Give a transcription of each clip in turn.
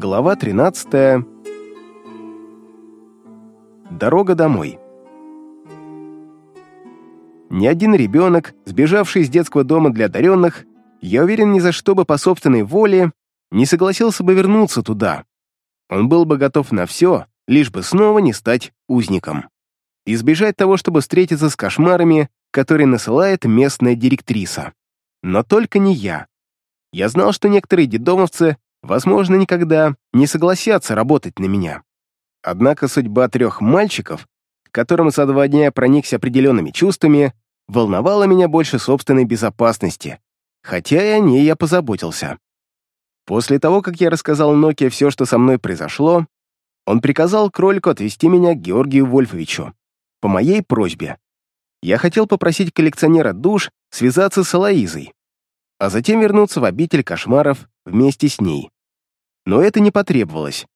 Глава 13. Дорога домой. Ни один ребенок, сбежавший из детского дома для одаренных, я уверен, ни за что бы по собственной воле не согласился бы вернуться туда. Он был бы готов на все, лишь бы снова не стать узником. Избежать того, чтобы встретиться с кошмарами, которые насылает местная директриса. Но только не я. Я знал, что некоторые дедомовцы возможно, никогда не согласятся работать на меня. Однако судьба трех мальчиков, которым за два дня проникся определенными чувствами, волновала меня больше собственной безопасности, хотя и о ней я позаботился. После того, как я рассказал Ноке все, что со мной произошло, он приказал кролику отвезти меня к Георгию Вольфовичу, по моей просьбе. Я хотел попросить коллекционера душ связаться с Алаизой, а затем вернуться в обитель кошмаров вместе с ней. Но это не потребовалось.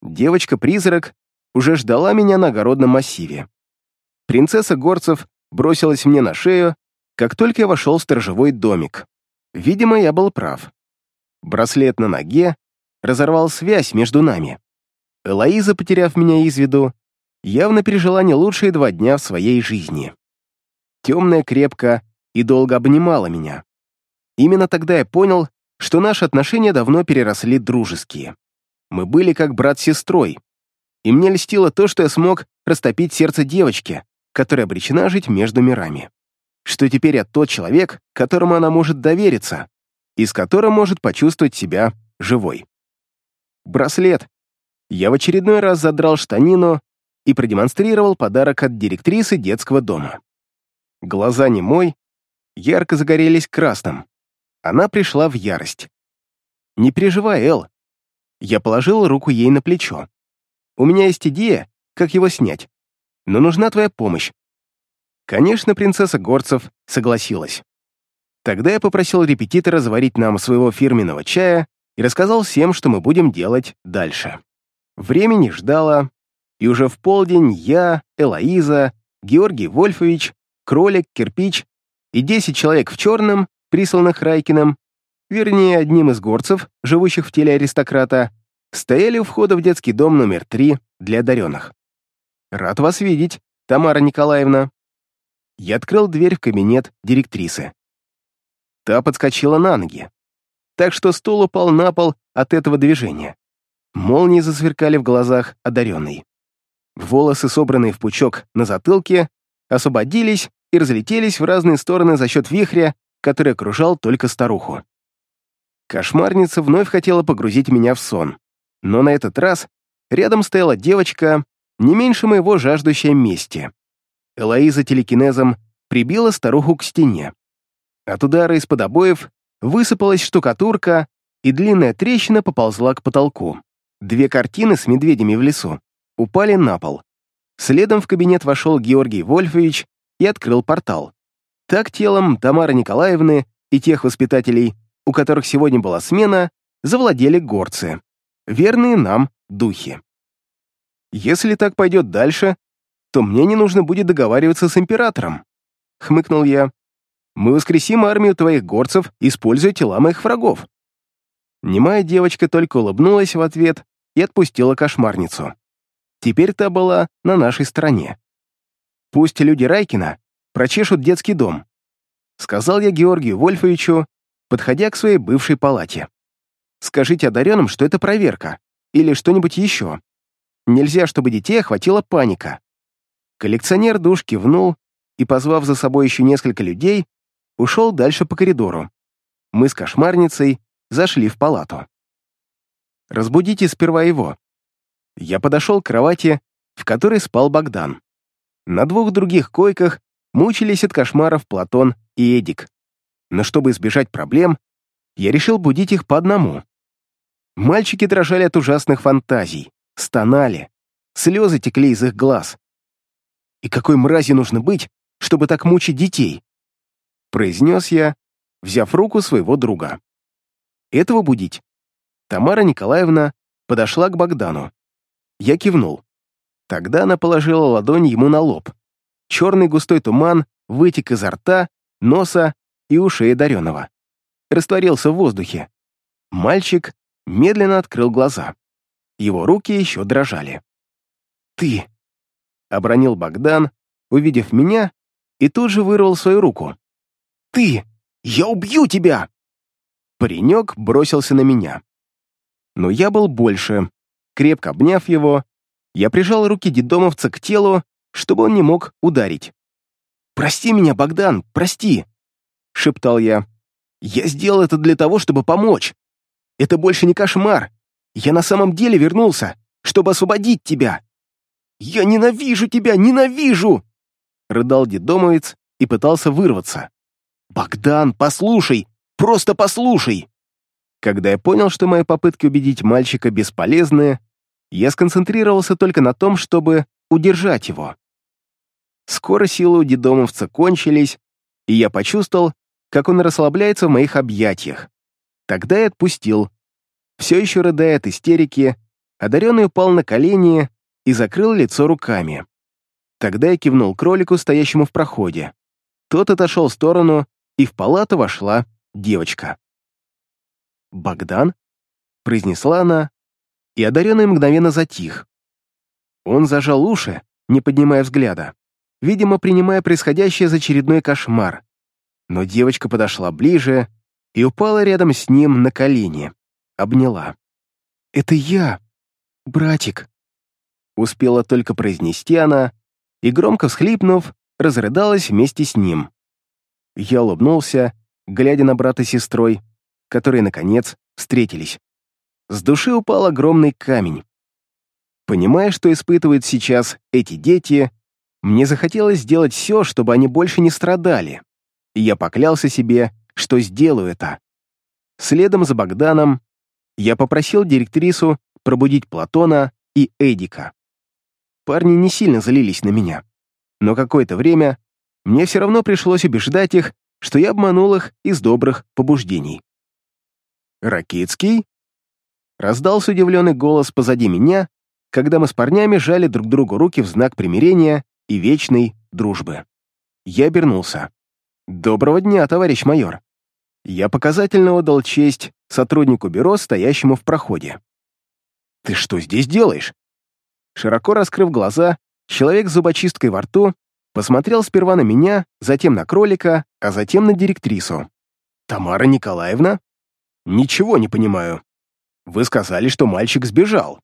Девочка-призрак уже ждала меня на огородном массиве. Принцесса Горцев бросилась мне на шею, как только я вошел в сторожевой домик. Видимо, я был прав. Браслет на ноге разорвал связь между нами. Элоиза, потеряв меня из виду, явно пережила не лучшие два дня в своей жизни. Темная крепко и долго обнимала меня. Именно тогда я понял, что наши отношения давно переросли дружеские. Мы были как брат с сестрой, и мне льстило то, что я смог растопить сердце девочки, которая обречена жить между мирами. Что теперь я тот человек, которому она может довериться, и с которым может почувствовать себя живой. Браслет. Я в очередной раз задрал штанину и продемонстрировал подарок от директрисы детского дома. Глаза не мой, ярко загорелись красным. Она пришла в ярость. «Не переживай, Эл». Я положил руку ей на плечо. «У меня есть идея, как его снять, но нужна твоя помощь». Конечно, принцесса Горцев согласилась. Тогда я попросил репетитора заварить нам своего фирменного чая и рассказал всем, что мы будем делать дальше. Времени ждало, и уже в полдень я, Элоиза, Георгий Вольфович, Кролик, Кирпич и десять человек в черном присланных Райкиным, вернее, одним из горцев, живущих в теле аристократа, стояли у входа в детский дом номер три для одаренных. «Рад вас видеть, Тамара Николаевна». Я открыл дверь в кабинет директрисы. Та подскочила на ноги, так что стул упал на пол от этого движения. Молнии засверкали в глазах одаренной. Волосы, собранные в пучок на затылке, освободились и разлетелись в разные стороны за счет вихря, который окружал только старуху. Кошмарница вновь хотела погрузить меня в сон, но на этот раз рядом стояла девочка, не меньше моего жаждущая мести. Элоиза телекинезом прибила старуху к стене. От удара из-под обоев высыпалась штукатурка, и длинная трещина поползла к потолку. Две картины с медведями в лесу упали на пол. Следом в кабинет вошел Георгий Вольфович и открыл портал. Так телом Тамары Николаевны и тех воспитателей, у которых сегодня была смена, завладели горцы. Верные нам духи. Если так пойдет дальше, то мне не нужно будет договариваться с императором. Хмыкнул я. Мы воскресим армию твоих горцев, используя тела моих врагов. Немая девочка только улыбнулась в ответ и отпустила кошмарницу. Теперь та была на нашей стороне. Пусть люди Райкина прочешут детский дом», — сказал я Георгию Вольфовичу, подходя к своей бывшей палате. «Скажите одаренным, что это проверка, или что-нибудь еще. Нельзя, чтобы детей охватила паника». Коллекционер душ кивнул и, позвав за собой еще несколько людей, ушел дальше по коридору. Мы с кошмарницей зашли в палату. «Разбудите сперва его». Я подошел к кровати, в которой спал Богдан. На двух других койках мучились от кошмаров Платон и Эдик. Но чтобы избежать проблем, я решил будить их по одному. Мальчики дрожали от ужасных фантазий, стонали, слезы текли из их глаз. «И какой мрази нужно быть, чтобы так мучить детей?» произнес я, взяв руку своего друга. «Этого будить?» Тамара Николаевна подошла к Богдану. Я кивнул. Тогда она положила ладонь ему на лоб. Черный густой туман вытек изо рта, носа и ушей одаренного. Растворился в воздухе. Мальчик медленно открыл глаза. Его руки еще дрожали. «Ты!» — обронил Богдан, увидев меня, и тут же вырвал свою руку. «Ты! Я убью тебя!» Паренек бросился на меня. Но я был больше. Крепко обняв его, я прижал руки дедомовца к телу, чтобы он не мог ударить. «Прости меня, Богдан, прости!» — шептал я. «Я сделал это для того, чтобы помочь. Это больше не кошмар. Я на самом деле вернулся, чтобы освободить тебя. Я ненавижу тебя, ненавижу!» Рыдал дедомовец и пытался вырваться. «Богдан, послушай! Просто послушай!» Когда я понял, что мои попытки убедить мальчика бесполезны, я сконцентрировался только на том, чтобы удержать его. Скоро силы у дедомовца кончились, и я почувствовал, как он расслабляется в моих объятиях. Тогда я отпустил. Все еще рыдая от истерики, одаренный упал на колени и закрыл лицо руками. Тогда я кивнул кролику, стоящему в проходе. Тот отошел в сторону, и в палату вошла девочка. «Богдан?» — произнесла она, и одаренный мгновенно затих. Он зажал уши, не поднимая взгляда, видимо, принимая происходящее за очередной кошмар. Но девочка подошла ближе и упала рядом с ним на колени, обняла. «Это я, братик», — успела только произнести она, и, громко всхлипнув, разрыдалась вместе с ним. Я улыбнулся, глядя на брата с сестрой, которые, наконец, встретились. С души упал огромный камень. Понимая, что испытывают сейчас эти дети, мне захотелось сделать все, чтобы они больше не страдали, и я поклялся себе, что сделаю это. Следом за Богданом я попросил директрису пробудить Платона и Эдика. Парни не сильно злились на меня, но какое-то время мне все равно пришлось убеждать их, что я обманул их из добрых побуждений. «Ракицкий?» Раздался удивленный голос позади меня, когда мы с парнями жали друг другу руки в знак примирения и вечной дружбы. Я обернулся. «Доброго дня, товарищ майор!» Я показательно отдал честь сотруднику бюро, стоящему в проходе. «Ты что здесь делаешь?» Широко раскрыв глаза, человек с зубочисткой во рту посмотрел сперва на меня, затем на кролика, а затем на директрису. «Тамара Николаевна?» «Ничего не понимаю. Вы сказали, что мальчик сбежал.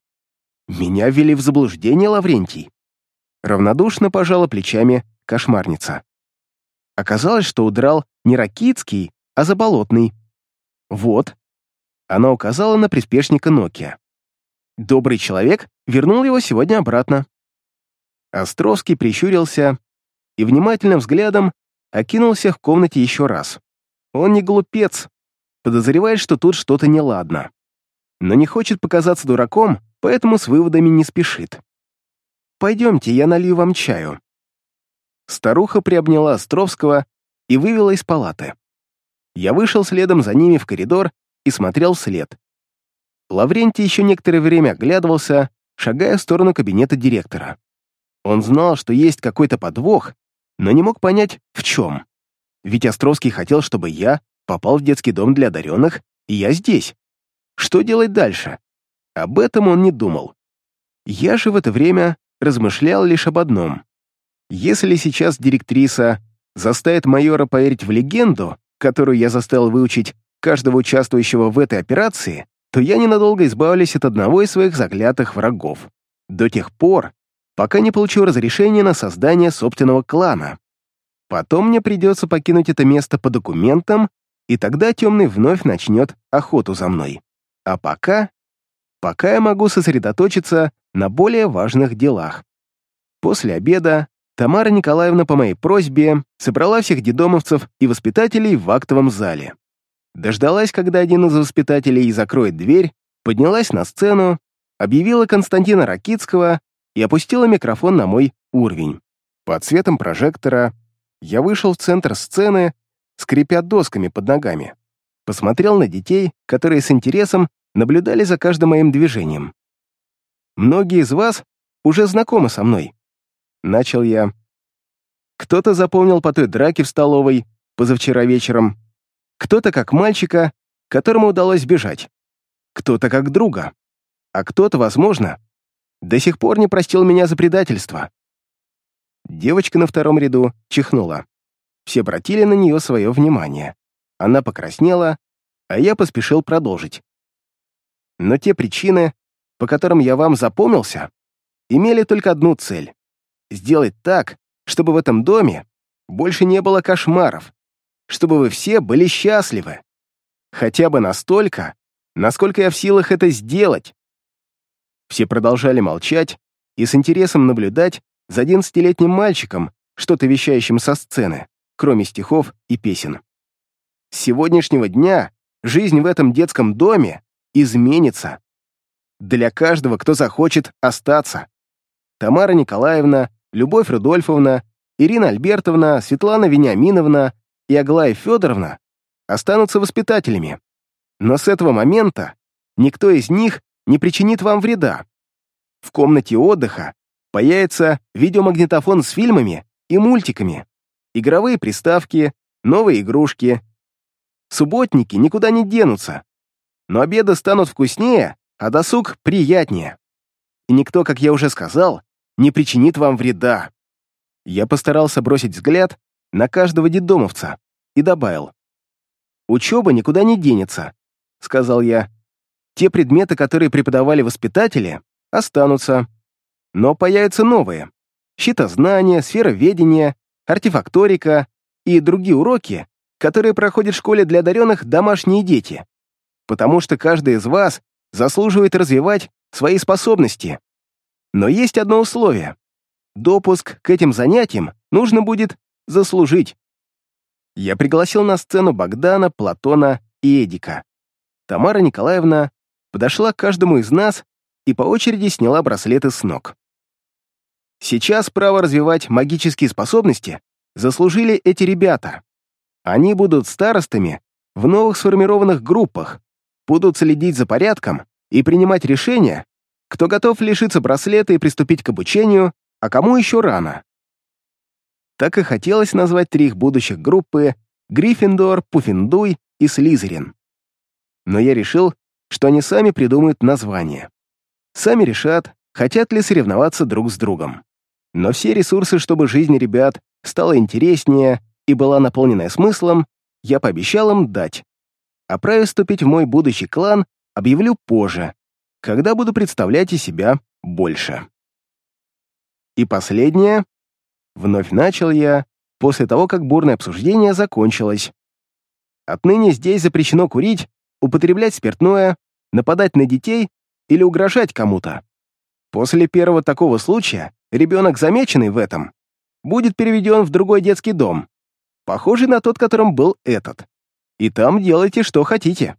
Меня ввели в заблуждение, Лаврентий. Равнодушно пожала плечами кошмарница. Оказалось, что удрал не Ракицкий, а Заболотный. Вот. Она указала на приспешника Нокия. Добрый человек вернул его сегодня обратно. Островский прищурился и внимательным взглядом окинулся в комнате еще раз. Он не глупец, подозревает, что тут что-то неладно но не хочет показаться дураком, поэтому с выводами не спешит. «Пойдемте, я налью вам чаю». Старуха приобняла Островского и вывела из палаты. Я вышел следом за ними в коридор и смотрел вслед. Лаврентий еще некоторое время оглядывался, шагая в сторону кабинета директора. Он знал, что есть какой-то подвох, но не мог понять, в чем. Ведь Островский хотел, чтобы я попал в детский дом для одаренных, и я здесь. Что делать дальше? Об этом он не думал. Я же в это время размышлял лишь об одном. Если сейчас директриса заставит майора поверить в легенду, которую я заставил выучить каждого участвующего в этой операции, то я ненадолго избавлюсь от одного из своих заклятых врагов. До тех пор, пока не получу разрешение на создание собственного клана. Потом мне придется покинуть это место по документам, и тогда Темный вновь начнет охоту за мной. А пока... Пока я могу сосредоточиться на более важных делах. После обеда Тамара Николаевна по моей просьбе собрала всех дедомовцев и воспитателей в актовом зале. Дождалась, когда один из воспитателей закроет дверь, поднялась на сцену, объявила Константина Ракицкого и опустила микрофон на мой уровень. Под светом прожектора я вышел в центр сцены, скрипя досками под ногами посмотрел на детей, которые с интересом наблюдали за каждым моим движением. «Многие из вас уже знакомы со мной», — начал я. Кто-то запомнил по той драке в столовой позавчера вечером, кто-то как мальчика, которому удалось бежать. кто-то как друга, а кто-то, возможно, до сих пор не простил меня за предательство. Девочка на втором ряду чихнула. Все обратили на нее свое внимание. Она покраснела, а я поспешил продолжить. Но те причины, по которым я вам запомнился, имели только одну цель — сделать так, чтобы в этом доме больше не было кошмаров, чтобы вы все были счастливы. Хотя бы настолько, насколько я в силах это сделать. Все продолжали молчать и с интересом наблюдать за одиннадцатилетним мальчиком, что-то вещающим со сцены, кроме стихов и песен. С сегодняшнего дня жизнь в этом детском доме изменится. Для каждого, кто захочет остаться. Тамара Николаевна, Любовь Рудольфовна, Ирина Альбертовна, Светлана Вениаминовна и Аглая Федоровна останутся воспитателями. Но с этого момента никто из них не причинит вам вреда. В комнате отдыха появится видеомагнитофон с фильмами и мультиками, игровые приставки, новые игрушки. Субботники никуда не денутся, но обеды станут вкуснее, а досуг приятнее. И никто, как я уже сказал, не причинит вам вреда. Я постарался бросить взгляд на каждого детдомовца и добавил. «Учеба никуда не денется», — сказал я. «Те предметы, которые преподавали воспитатели, останутся, но появятся новые. Щитознание, сфероведение, артефакторика и другие уроки, которые проходят в школе для одаренных домашние дети. Потому что каждый из вас заслуживает развивать свои способности. Но есть одно условие. Допуск к этим занятиям нужно будет заслужить. Я пригласил на сцену Богдана, Платона и Эдика. Тамара Николаевна подошла к каждому из нас и по очереди сняла браслеты с ног. Сейчас право развивать магические способности заслужили эти ребята. Они будут старостами в новых сформированных группах, будут следить за порядком и принимать решения, кто готов лишиться браслета и приступить к обучению, а кому еще рано. Так и хотелось назвать три их будущих группы Гриффиндор, Пуффиндуй и Слизерин. Но я решил, что они сами придумают название. Сами решат, хотят ли соревноваться друг с другом. Но все ресурсы, чтобы жизнь ребят стала интереснее и была наполнена смыслом, я пообещал им дать. А право вступить в мой будущий клан объявлю позже, когда буду представлять из себя больше. И последнее. Вновь начал я, после того, как бурное обсуждение закончилось. Отныне здесь запрещено курить, употреблять спиртное, нападать на детей или угрожать кому-то. После первого такого случая ребенок, замеченный в этом, будет переведен в другой детский дом, похожий на тот, которым был этот. И там делайте, что хотите.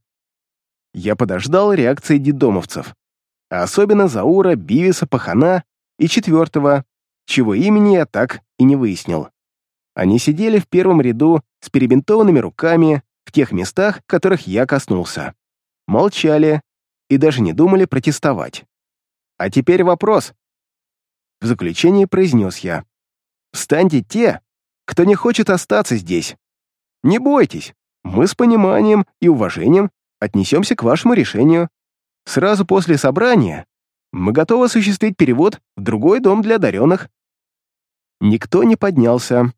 Я подождал реакции дедомовцев, а особенно Заура, Бивиса, Пахана и четвертого, чего имени я так и не выяснил. Они сидели в первом ряду с перебинтованными руками в тех местах, которых я коснулся. Молчали и даже не думали протестовать. А теперь вопрос. В заключении произнес я. Встаньте те, кто не хочет остаться здесь. Не бойтесь, мы с пониманием и уважением отнесемся к вашему решению. Сразу после собрания мы готовы осуществить перевод в другой дом для одаренных. Никто не поднялся.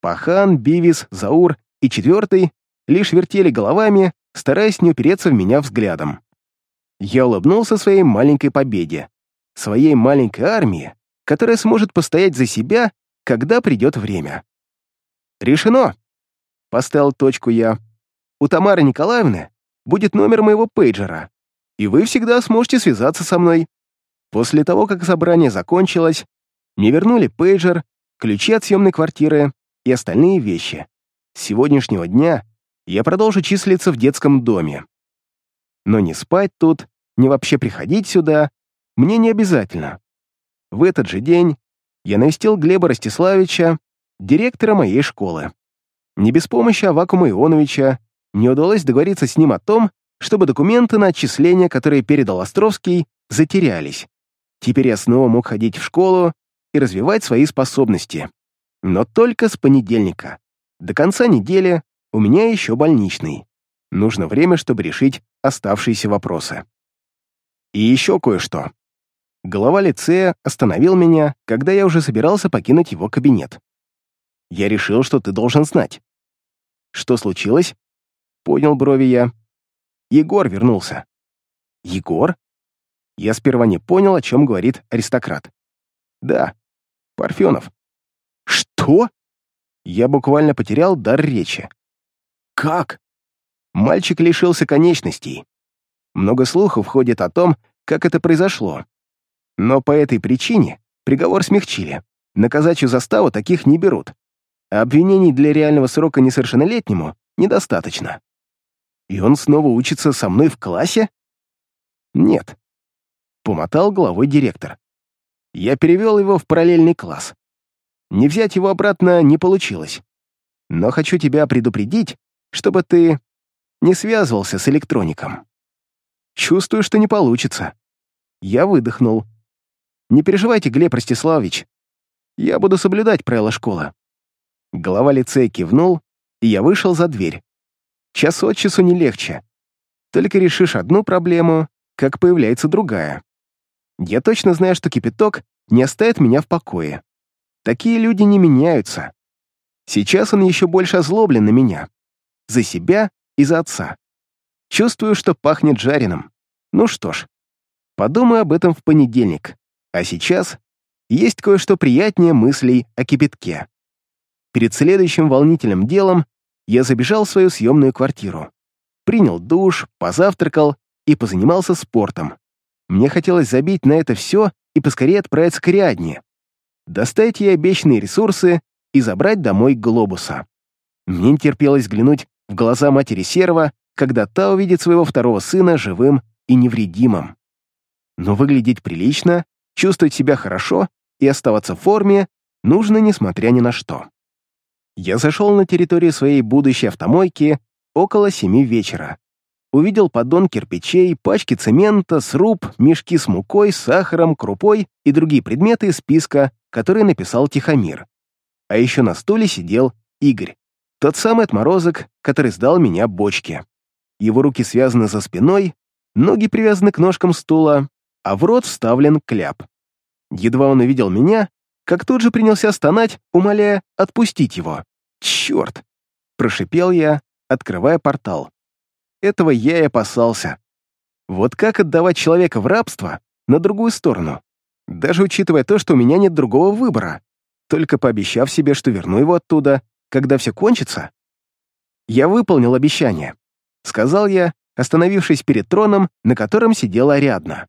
Пахан, Бивис, Заур и четвертый лишь вертели головами, стараясь не упереться в меня взглядом. Я улыбнулся своей маленькой победе, своей маленькой армии, которая сможет постоять за себя, когда придет время. «Решено!» — поставил точку я. «У Тамары Николаевны будет номер моего пейджера, и вы всегда сможете связаться со мной. После того, как собрание закончилось, мне вернули пейджер, ключи от съемной квартиры и остальные вещи. С сегодняшнего дня я продолжу числиться в детском доме. Но ни спать тут, ни вообще приходить сюда мне не обязательно. В этот же день я навестил Глеба Ростиславича, директора моей школы. Не без помощи Авакума Ионовича мне удалось договориться с ним о том, чтобы документы на отчисления, которые передал Островский, затерялись. Теперь я снова мог ходить в школу и развивать свои способности. Но только с понедельника. До конца недели у меня еще больничный. Нужно время, чтобы решить оставшиеся вопросы. И еще кое-что. Глава лицея остановил меня, когда я уже собирался покинуть его кабинет. Я решил, что ты должен знать. Что случилось? Понял брови я. Егор вернулся. Егор? Я сперва не понял, о чем говорит аристократ. Да, Парфенов. Что? Я буквально потерял дар речи. Как? Мальчик лишился конечностей. Много слухов ходит о том, как это произошло. Но по этой причине приговор смягчили. На казачью заставу таких не берут. А обвинений для реального срока несовершеннолетнему недостаточно. И он снова учится со мной в классе? Нет. Помотал головой директор. Я перевел его в параллельный класс. Не взять его обратно не получилось. Но хочу тебя предупредить, чтобы ты не связывался с электроником. Чувствую, что не получится. Я выдохнул. Не переживайте, Глеб Ростиславович. Я буду соблюдать правила школы. Голова лицея кивнул, и я вышел за дверь. Час от часу не легче. Только решишь одну проблему, как появляется другая. Я точно знаю, что кипяток не оставит меня в покое. Такие люди не меняются. Сейчас он еще больше озлоблен на меня. За себя и за отца. Чувствую, что пахнет жареным. Ну что ж, подумаю об этом в понедельник. А сейчас есть кое-что приятнее мыслей о кипятке. Перед следующим волнительным делом я забежал в свою съемную квартиру. Принял душ, позавтракал и позанимался спортом. Мне хотелось забить на это все и поскорее отправиться к Ариадне. Достать ей обещанные ресурсы и забрать домой глобуса. Мне не терпелось взглянуть в глаза матери Серого, когда та увидит своего второго сына живым и невредимым. Но выглядеть прилично, чувствовать себя хорошо и оставаться в форме нужно несмотря ни на что. Я зашел на территорию своей будущей автомойки около семи вечера увидел поддон кирпичей, пачки цемента, сруб, мешки с мукой, сахаром, крупой и другие предметы из списка, который написал Тихомир. А еще на стуле сидел Игорь, тот самый отморозок, который сдал меня бочке. Его руки связаны за спиной, ноги привязаны к ножкам стула, а в рот вставлен кляп. Едва он увидел меня, как тут же принялся стонать, умоляя отпустить его. «Черт!» — прошипел я, открывая портал. Этого я и опасался. Вот как отдавать человека в рабство на другую сторону? Даже учитывая то, что у меня нет другого выбора, только пообещав себе, что верну его оттуда, когда все кончится. Я выполнил обещание, сказал я, остановившись перед троном, на котором сидела Ариадна.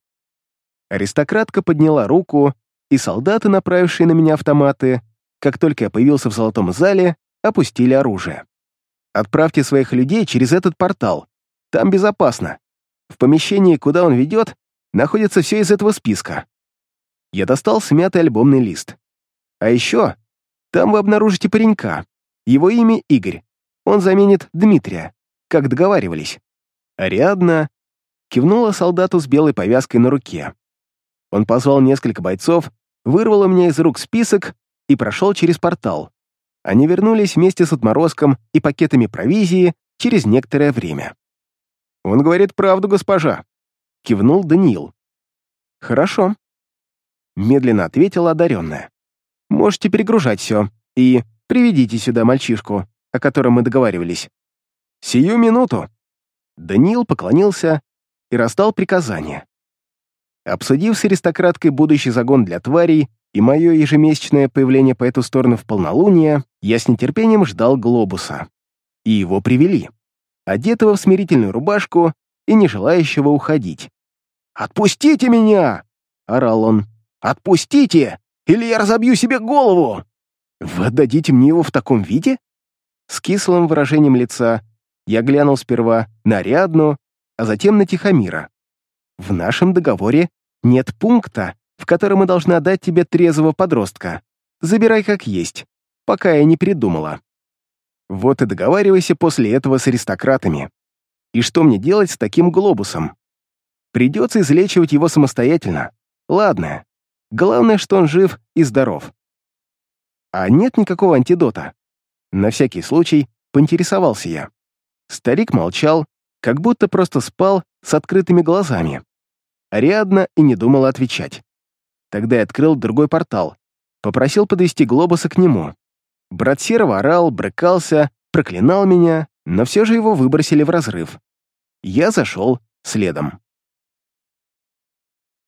Аристократка подняла руку, и солдаты, направившие на меня автоматы, как только я появился в золотом зале, опустили оружие. «Отправьте своих людей через этот портал», там безопасно. В помещении, куда он ведет, находится все из этого списка. Я достал смятый альбомный лист. А еще, там вы обнаружите паренька. Его имя Игорь. Он заменит Дмитрия, как договаривались. Ариадна кивнула солдату с белой повязкой на руке. Он позвал несколько бойцов, вырвал у меня из рук список и прошел через портал. Они вернулись вместе с отморозком и пакетами провизии через некоторое время. «Он говорит правду, госпожа», — кивнул Даниил. «Хорошо», — медленно ответила одаренная. «Можете перегружать все и приведите сюда мальчишку, о котором мы договаривались». «Сию минуту!» Даниил поклонился и раздал приказание. Обсудив с аристократкой будущий загон для тварей и мое ежемесячное появление по эту сторону в полнолуние, я с нетерпением ждал глобуса. И его привели одетого в смирительную рубашку и не желающего уходить. «Отпустите меня!» — орал он. «Отпустите, или я разобью себе голову!» «Вы отдадите мне его в таком виде?» С кислым выражением лица я глянул сперва на Рядну, а затем на Тихомира. «В нашем договоре нет пункта, в котором мы должны отдать тебе трезвого подростка. Забирай как есть, пока я не придумала». Вот и договаривайся после этого с аристократами. И что мне делать с таким глобусом? Придется излечивать его самостоятельно. Ладно. Главное, что он жив и здоров. А нет никакого антидота? На всякий случай поинтересовался я. Старик молчал, как будто просто спал с открытыми глазами. Ариадна и не думала отвечать. Тогда я открыл другой портал, попросил подвести глобуса к нему. Брат Серого орал, брыкался, проклинал меня, но все же его выбросили в разрыв. Я зашел следом.